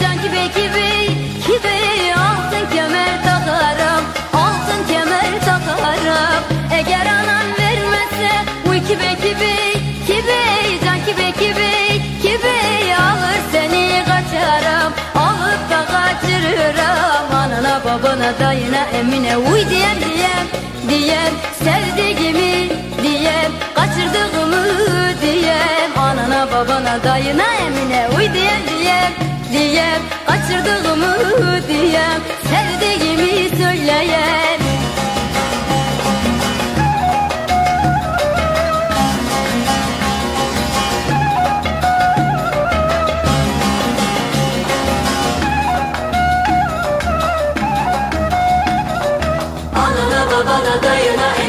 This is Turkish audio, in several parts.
can gibi gibi gibi altın kemer takarım altın kemer takarım. Eğer anan vermezse uy gibi gibi can gibi gibi gibi alır seni kaçarım. Alıp da kaçırırım anana babana dayına emine. Uy diyen diyen diyen sevdiğimi diyen kaçırdığımı diyem Anana babana dayına emine. Uy diyem diyem diyem kaçırdığımı diyem sevdiğimi söyleyem Anana babana dayına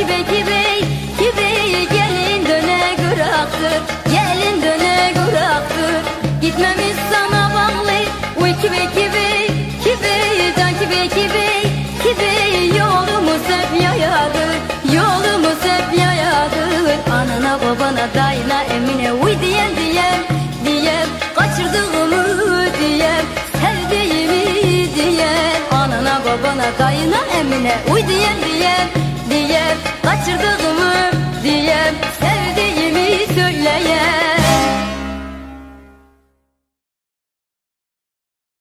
kibe kibe Kibe gelin döne gıraktır Gelin döne gıraktır Gitmemiz sana bağlı Uy kibe kibe Kibe can kibe kibe Kibe yolumuz hep yayadır Yolumuz hep yayadır. Anana babana dayına emine Uy diyen diyen diyen Kaçırdığımı diyen Sevdiğimi diyen. Anana babana dayına emine Uy diyen diyen diyen Kaçırdı